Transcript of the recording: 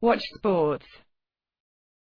watch sports.